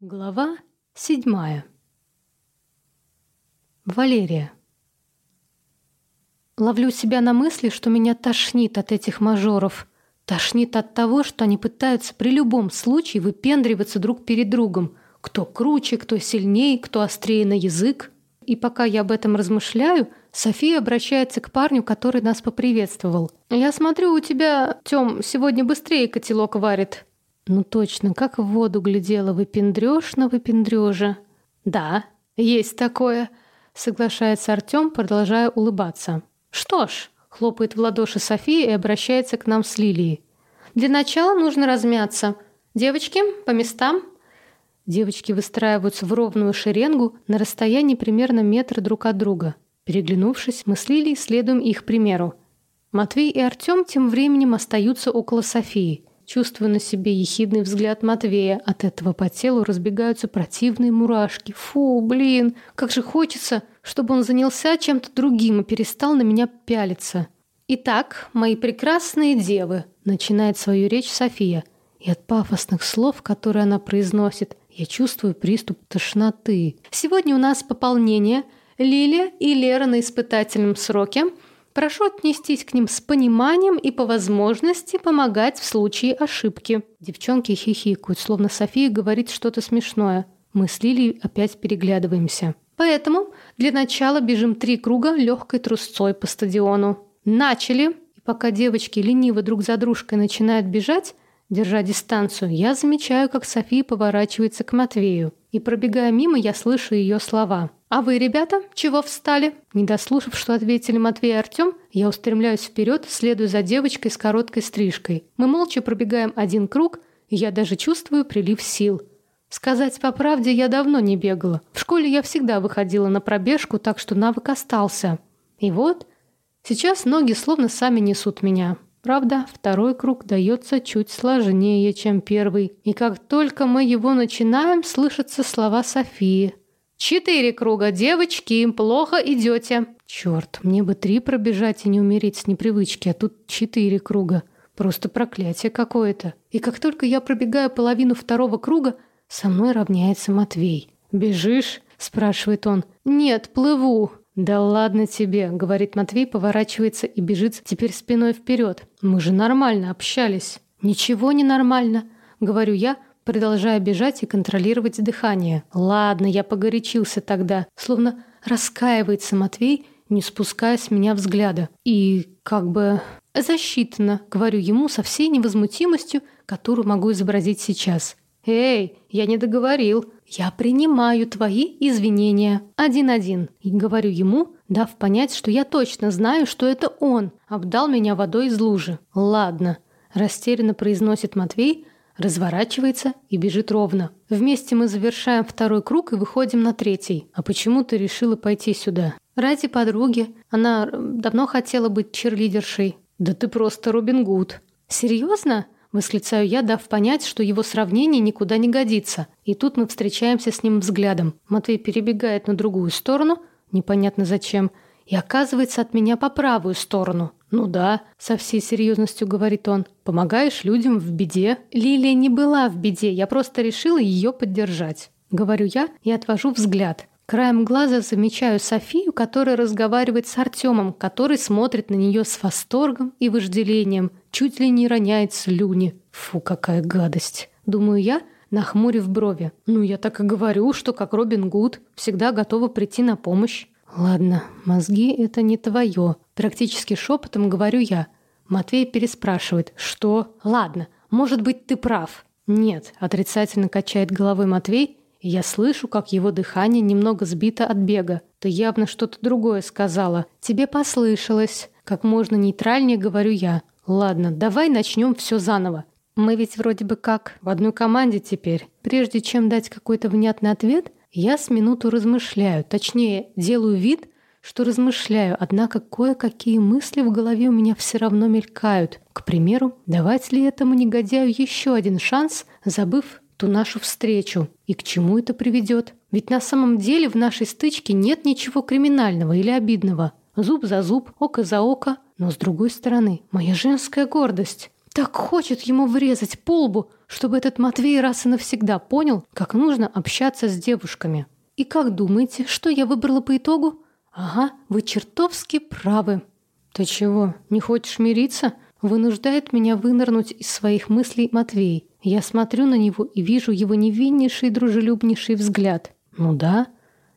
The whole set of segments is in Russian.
Глава седьмая. Валерия. Ловлю себя на мысли, что меня тошнит от этих мажоров. Тошнит от того, что они пытаются при любом случае выпендриваться друг перед другом. Кто круче, кто сильнее, кто острее на язык. И пока я об этом размышляю, София обращается к парню, который нас поприветствовал. «Я смотрю, у тебя, Тём, сегодня быстрее котелок варит». Ну точно, как в воду глядела, выпендрёж на выпендрёже. Да, есть такое, соглашается Артём, продолжая улыбаться. Что ж, хлопает в ладоши София и обращается к нам с Лилией. Для начала нужно размяться. Девочки, по местам. Девочки выстраиваются в ровную шеренгу на расстоянии примерно метра друг от друга. Переглянувшись, мы с Лилией следуем их примеру. Матвей и Артём тем временем остаются около Софии. Чувствую на себе ехидный взгляд Матвея. От этого по телу разбегаются противные мурашки. Фу, блин, как же хочется, чтобы он занялся чем-то другим и перестал на меня пялиться. «Итак, мои прекрасные девы», — начинает свою речь София. И от пафосных слов, которые она произносит, я чувствую приступ тошноты. «Сегодня у нас пополнение. Лилия и Лера на испытательном сроке — Прошу отнестись к ним с пониманием и по возможности помогать в случае ошибки. Девчонки хихикают, словно София говорит что-то смешное. Мы с Лилией опять переглядываемся. Поэтому для начала бежим три круга легкой трусцой по стадиону. Начали! И пока девочки лениво друг за дружкой начинают бежать, держа дистанцию, я замечаю, как София поворачивается к Матвею. И пробегая мимо, я слышу ее слова. «А вы, ребята, чего встали?» Не дослушав, что ответили Матвей и Артем, я устремляюсь вперед, следуя за девочкой с короткой стрижкой. Мы молча пробегаем один круг, и я даже чувствую прилив сил. Сказать по правде, я давно не бегала. В школе я всегда выходила на пробежку, так что навык остался. И вот, сейчас ноги словно сами несут меня. Правда, второй круг дается чуть сложнее, чем первый. И как только мы его начинаем, слышатся слова Софии – «Четыре круга, девочки, им плохо идете». Черт, мне бы три пробежать и не умереть с непривычки, а тут четыре круга. Просто проклятие какое-то. И как только я пробегаю половину второго круга, со мной равняется Матвей. «Бежишь?» – спрашивает он. «Нет, плыву». «Да ладно тебе», — говорит Матвей, поворачивается и бежит теперь спиной вперед. «Мы же нормально общались». «Ничего не нормально», — говорю я, продолжая бежать и контролировать дыхание. Ладно, я погорячился тогда, словно раскаивается Матвей, не спуская с меня взгляда. И как бы защитно, говорю ему со всей невозмутимостью, которую могу изобразить сейчас. «Эй, я не договорил. Я принимаю твои извинения. Один-один». И говорю ему, дав понять, что я точно знаю, что это он обдал меня водой из лужи. «Ладно», – растерянно произносит Матвей, разворачивается и бежит ровно. Вместе мы завершаем второй круг и выходим на третий. А почему ты решила пойти сюда? Ради подруги. Она давно хотела быть черлидершей. Да ты просто Робин Гуд. Серьезно? Восклицаю я, дав понять, что его сравнение никуда не годится. И тут мы встречаемся с ним взглядом. Матвей перебегает на другую сторону, непонятно зачем, и оказывается от меня по правую сторону. «Ну да», — со всей серьезностью говорит он, — «помогаешь людям в беде». Лилия не была в беде, я просто решила ее поддержать. Говорю я и отвожу взгляд. Краем глаза замечаю Софию, которая разговаривает с Артемом, который смотрит на нее с восторгом и вожделением, чуть ли не роняет слюни. Фу, какая гадость. Думаю я, нахмурив брови. Ну, я так и говорю, что как Робин Гуд, всегда готова прийти на помощь. Ладно, мозги — это не твое. Практически шепотом говорю я. Матвей переспрашивает. Что? Ладно, может быть, ты прав. Нет, отрицательно качает головой Матвей, и я слышу, как его дыхание немного сбито от бега. Ты явно что-то другое сказала. Тебе послышалось. Как можно нейтральнее говорю я. Ладно, давай начнем все заново. Мы ведь вроде бы как в одной команде теперь. Прежде чем дать какой-то внятный ответ, я с минуту размышляю, точнее, делаю вид, что размышляю, однако кое-какие мысли в голове у меня все равно мелькают. К примеру, давать ли этому негодяю еще один шанс, забыв ту нашу встречу? И к чему это приведет? Ведь на самом деле в нашей стычке нет ничего криминального или обидного. Зуб за зуб, око за око. Но с другой стороны, моя женская гордость. так хочет ему врезать по лбу, чтобы этот Матвей раз и навсегда понял, как нужно общаться с девушками. И как думаете, что я выбрала по итогу? Ага, вы чертовски правы. Ты чего, не хочешь мириться? Вынуждает меня вынырнуть из своих мыслей Матвей. Я смотрю на него и вижу его невиннейший дружелюбнейший взгляд. Ну да,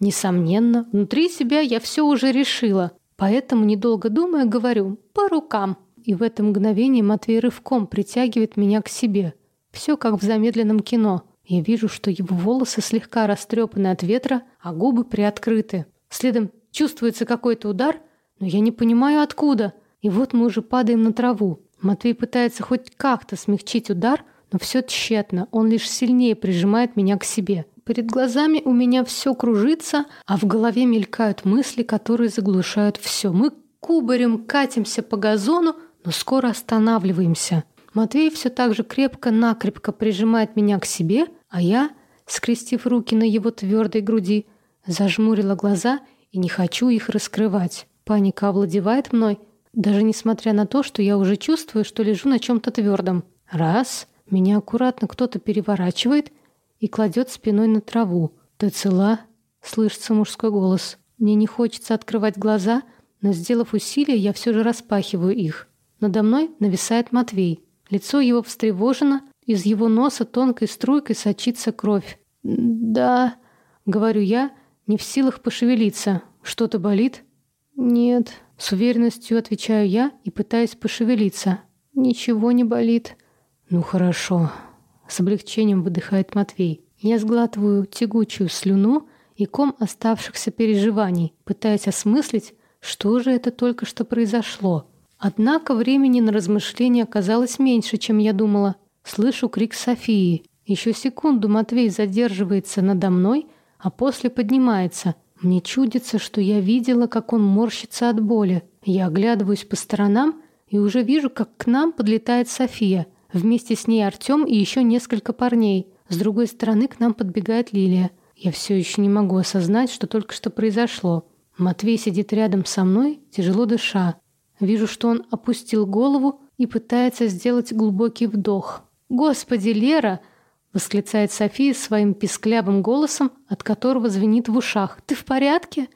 несомненно, внутри себя я все уже решила. Поэтому, недолго думая, говорю «по рукам». И в это мгновение Матвей рывком притягивает меня к себе. Все как в замедленном кино. Я вижу, что его волосы слегка растрепаны от ветра, а губы приоткрыты. Следом чувствуется какой-то удар, но я не понимаю откуда. И вот мы уже падаем на траву. Матвей пытается хоть как-то смягчить удар, но все тщетно. Он лишь сильнее прижимает меня к себе. Перед глазами у меня все кружится, а в голове мелькают мысли, которые заглушают все. Мы кубарем катимся по газону, но скоро останавливаемся. Матвей все так же крепко-накрепко прижимает меня к себе, а я, скрестив руки на его твердой груди, зажмурила глаза и не хочу их раскрывать. Паника овладевает мной, даже несмотря на то, что я уже чувствую, что лежу на чем-то твердом. Раз, меня аккуратно кто-то переворачивает и кладет спиной на траву. «Ты цела?» — слышится мужской голос. Мне не хочется открывать глаза, но, сделав усилие, я все же распахиваю их. Надо мной нависает Матвей. Лицо его встревожено, из его носа тонкой струйкой сочится кровь. «Да», — говорю я, не в силах пошевелиться. «Что-то болит?» «Нет», — с уверенностью отвечаю я и пытаюсь пошевелиться. «Ничего не болит». «Ну хорошо», с облегчением выдыхает Матвей. Я сглатываю тягучую слюну и ком оставшихся переживаний, пытаясь осмыслить, что же это только что произошло. Однако времени на размышления оказалось меньше, чем я думала. Слышу крик Софии. Еще секунду Матвей задерживается надо мной, а после поднимается. Мне чудится, что я видела, как он морщится от боли. Я оглядываюсь по сторонам и уже вижу, как к нам подлетает София — Вместе с ней Артем и еще несколько парней. С другой стороны к нам подбегает Лилия. Я все еще не могу осознать, что только что произошло. Матвей сидит рядом со мной, тяжело дыша. Вижу, что он опустил голову и пытается сделать глубокий вдох. «Господи, Лера!» — восклицает София своим писклявым голосом, от которого звенит в ушах. «Ты в порядке?»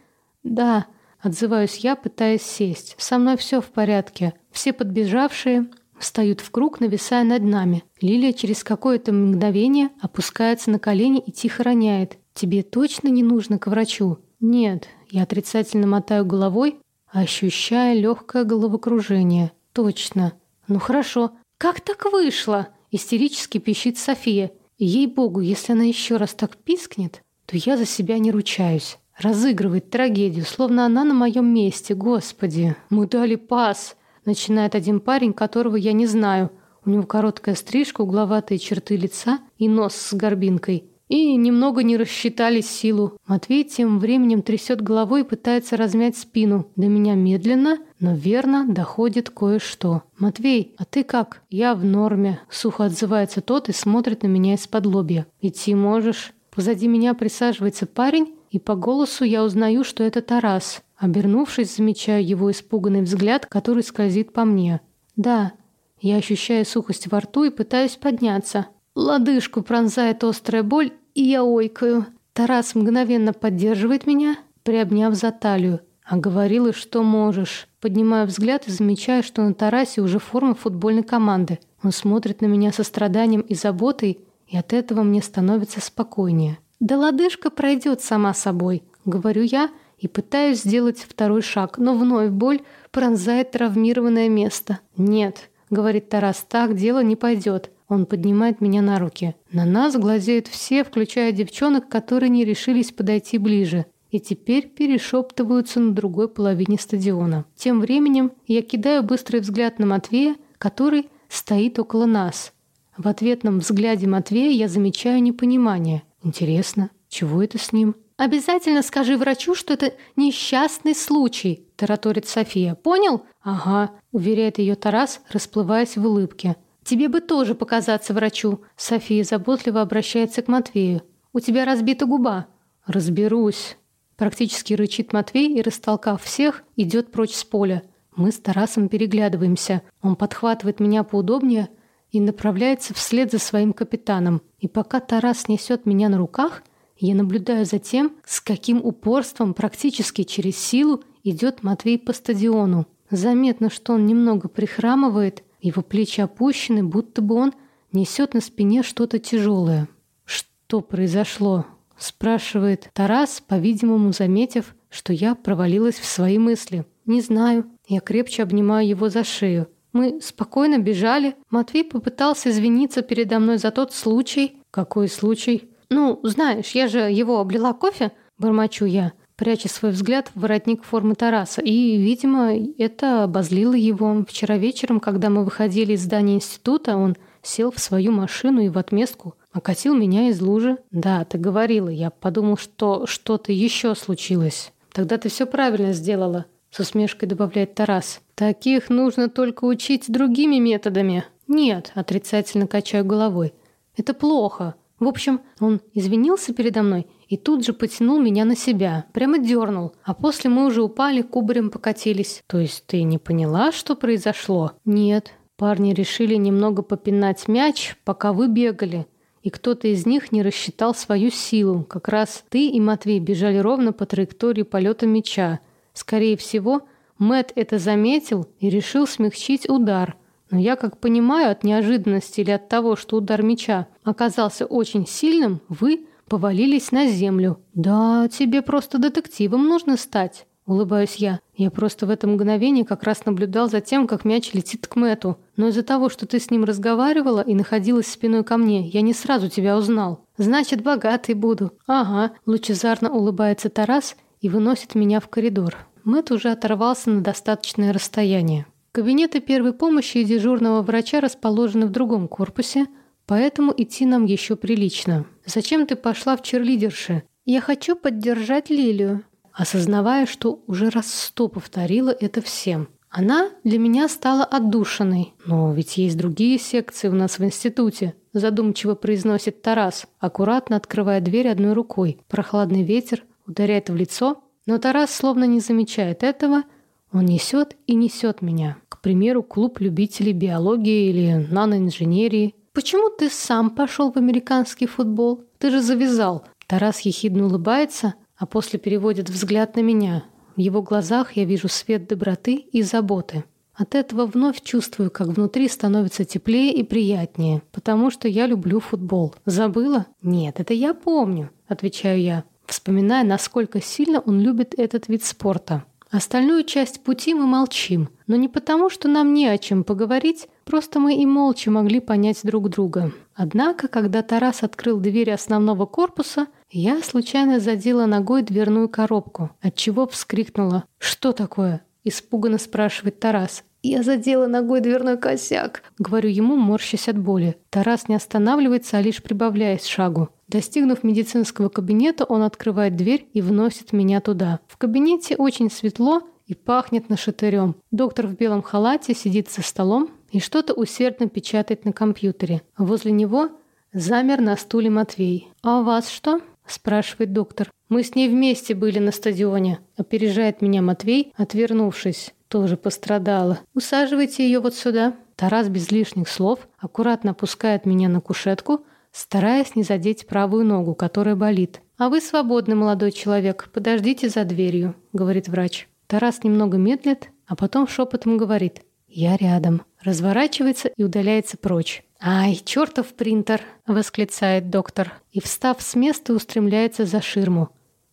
«Да», — отзываюсь я, пытаясь сесть. «Со мной все в порядке. Все подбежавшие встают в круг, нависая над нами. Лилия через какое-то мгновение опускается на колени и тихо роняет. «Тебе точно не нужно к врачу?» «Нет». Я отрицательно мотаю головой, ощущая легкое головокружение. «Точно». «Ну хорошо. Как так вышло?» Истерически пищит София. Ей-богу, если она еще раз так пискнет, то я за себя не ручаюсь. Разыгрывает трагедию, словно она на моем месте. Господи, мы дали пас. Начинает один парень, которого я не знаю. У него короткая стрижка, угловатые черты лица и нос с горбинкой. И немного не рассчитали силу. Матвей тем временем трясет головой и пытается размять спину. До меня медленно, но верно доходит кое-что. «Матвей, а ты как?» «Я в норме», — сухо отзывается тот и смотрит на меня из-под лобья. «Идти можешь?» Позади меня присаживается парень, и по голосу я узнаю, что это Тарас. Обернувшись, замечаю его испуганный взгляд, который скользит по мне. Да, я ощущаю сухость во рту и пытаюсь подняться. Лодыжку пронзает острая боль, и я ойкаю. Тарас мгновенно поддерживает меня, приобняв за талию. А говорила, что можешь. Поднимаю взгляд и замечаю, что на Тарасе уже форма футбольной команды. Он смотрит на меня со страданием и заботой, и от этого мне становится спокойнее. «Да лодыжка пройдет сама собой», — говорю я, и пытаюсь сделать второй шаг, но вновь боль пронзает травмированное место. «Нет», — говорит Тарас, — «так дело не пойдет». Он поднимает меня на руки. На нас глазеют все, включая девчонок, которые не решились подойти ближе. И теперь перешептываются на другой половине стадиона. Тем временем я кидаю быстрый взгляд на Матвея, который стоит около нас. В ответном взгляде Матвея я замечаю непонимание. Интересно, чего это с ним? «Обязательно скажи врачу, что это несчастный случай», – тараторит София. «Понял?» «Ага», – уверяет ее Тарас, расплываясь в улыбке. «Тебе бы тоже показаться врачу», – София заботливо обращается к Матвею. «У тебя разбита губа». «Разберусь», – практически рычит Матвей и, растолкав всех, идет прочь с поля. Мы с Тарасом переглядываемся. Он подхватывает меня поудобнее – и направляется вслед за своим капитаном. И пока Тарас несет меня на руках, я наблюдаю за тем, с каким упорством практически через силу идет Матвей по стадиону. Заметно, что он немного прихрамывает, его плечи опущены, будто бы он несет на спине что-то тяжелое. «Что произошло?» – спрашивает Тарас, по-видимому, заметив, что я провалилась в свои мысли. «Не знаю». Я крепче обнимаю его за шею. Мы спокойно бежали. Матвей попытался извиниться передо мной за тот случай. «Какой случай?» «Ну, знаешь, я же его облила кофе», – бормочу я пряча свой взгляд в воротник формы Тараса. И, видимо, это обозлило его. Вчера вечером, когда мы выходили из здания института, он сел в свою машину и в отместку окатил меня из лужи. Да, ты говорила, я подумал, что что-то еще случилось. Тогда ты все правильно сделала, с усмешкой добавляет Тарас. Таких нужно только учить другими методами. Нет, отрицательно качаю головой. Это плохо. В общем, он извинился передо мной и тут же потянул меня на себя, прямо дернул, а после мы уже упали, кубарем покатились. То есть ты не поняла, что произошло? Нет. Парни решили немного попинать мяч, пока вы бегали, и кто-то из них не рассчитал свою силу. Как раз ты и Матвей бежали ровно по траектории полета мяча. Скорее всего, Мэт это заметил и решил смягчить удар, но я, как понимаю, от неожиданности или от того, что удар меча оказался очень сильным, вы повалились на землю. Да, тебе просто детективом нужно стать. Улыбаюсь я. Я просто в это мгновение как раз наблюдал за тем, как мяч летит к Мэту. Но из-за того, что ты с ним разговаривала и находилась спиной ко мне, я не сразу тебя узнал. Значит, богатый буду. Ага, лучезарно улыбается Тарас и выносит меня в коридор. Мэт уже оторвался на достаточное расстояние. Кабинеты первой помощи и дежурного врача расположены в другом корпусе, поэтому идти нам еще прилично. Зачем ты пошла в черлидерши? Я хочу поддержать Лилию, осознавая, что уже раз сто повторила это всем. Она для меня стала отдушиной. Но ведь есть другие секции у нас в институте. Задумчиво произносит Тарас, аккуратно открывая дверь одной рукой. Прохладный ветер ударяет в лицо, но Тарас словно не замечает этого – он несет и несет меня. К примеру, клуб любителей биологии или наноинженерии. «Почему ты сам пошел в американский футбол? Ты же завязал». Тарас ехидно улыбается, а после переводит взгляд на меня. В его глазах я вижу свет доброты и заботы. От этого вновь чувствую, как внутри становится теплее и приятнее, потому что я люблю футбол. Забыла? Нет, это я помню, отвечаю я, вспоминая, насколько сильно он любит этот вид спорта. Остальную часть пути мы молчим, но не потому, что нам не о чем поговорить, просто мы и молча могли понять друг друга. Однако, когда Тарас открыл двери основного корпуса, я случайно задела ногой дверную коробку, отчего вскрикнула. «Что такое?» – испуганно спрашивает Тарас. «Я задела ногой дверной косяк», — говорю ему, морщась от боли. Тарас не останавливается, а лишь прибавляет шагу. Достигнув медицинского кабинета, он открывает дверь и вносит меня туда. В кабинете очень светло и пахнет нашатырем. Доктор в белом халате сидит за столом и что-то усердно печатает на компьютере. Возле него замер на стуле Матвей. «А у вас что?» – спрашивает доктор. «Мы с ней вместе были на стадионе», – опережает меня Матвей, отвернувшись тоже пострадала. Усаживайте ее вот сюда». Тарас без лишних слов аккуратно опускает меня на кушетку, стараясь не задеть правую ногу, которая болит. «А вы свободный молодой человек, подождите за дверью», — говорит врач. Тарас немного медлит, а потом шепотом говорит «Я рядом». Разворачивается и удаляется прочь. «Ай, чертов принтер!» — восклицает доктор. И, встав с места, устремляется за ширму.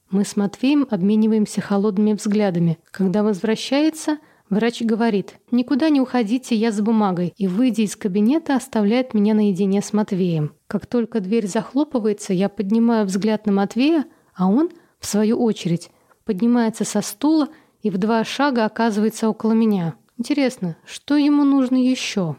Мы с Матвеем обмениваемся холодными взглядами. Когда возвращается, врач говорит «Никуда не уходите, я с бумагой», и, выйдя из кабинета, оставляет меня наедине с Матвеем. Как только дверь захлопывается, я поднимаю взгляд на Матвея, а он, в свою очередь, поднимается со стула и в два шага оказывается около меня. Интересно, что ему нужно еще?»